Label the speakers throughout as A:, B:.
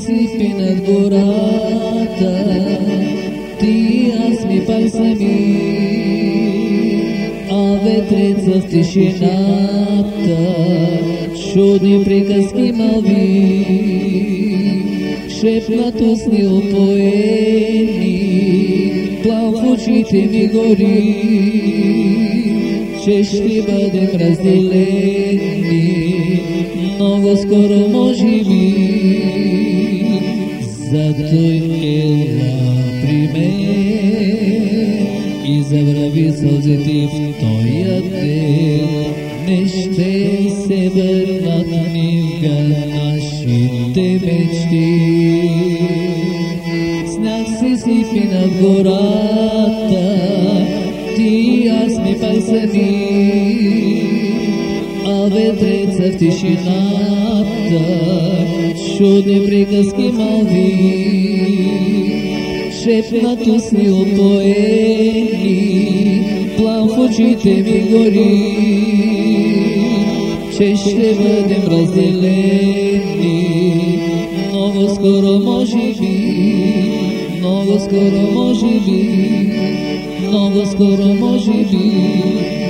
A: سفينة براتا Ti asmi mi-a vetreță v tișinată Șudi prikaski mavi Šepnatu sni opojeni Plav fučiti mi gori Ćeš ti badem razdeleni Mnogo skoro moži biti бъдем при мен и забрави сълзите в тоя ден. Не ще се върнат мига нашите мечти. Сняг се сипи над гората, ти аз ми пак сами, а в тишината, чудни приказки мали, шепнат усни опоени, план в очите ми гори, че ще бъдем разделени, много скоро може би, много скоро може би, много скоро може би.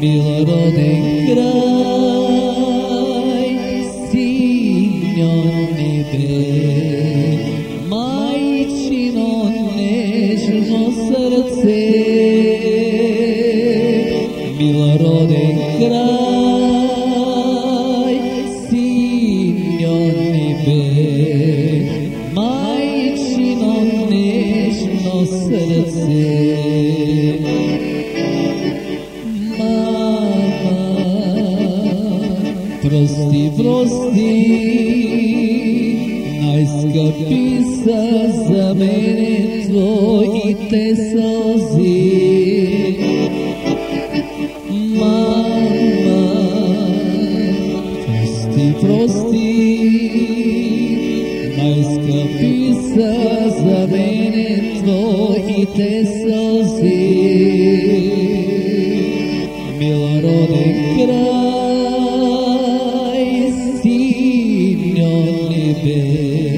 A: Milano negrai, signor nebre, majčino nežno srce. Milano Grai. Прости, прости, најскапи се са за мене твоите сълзи. Мама, прости, прости, најскапи се са за мене твоите сълзи. be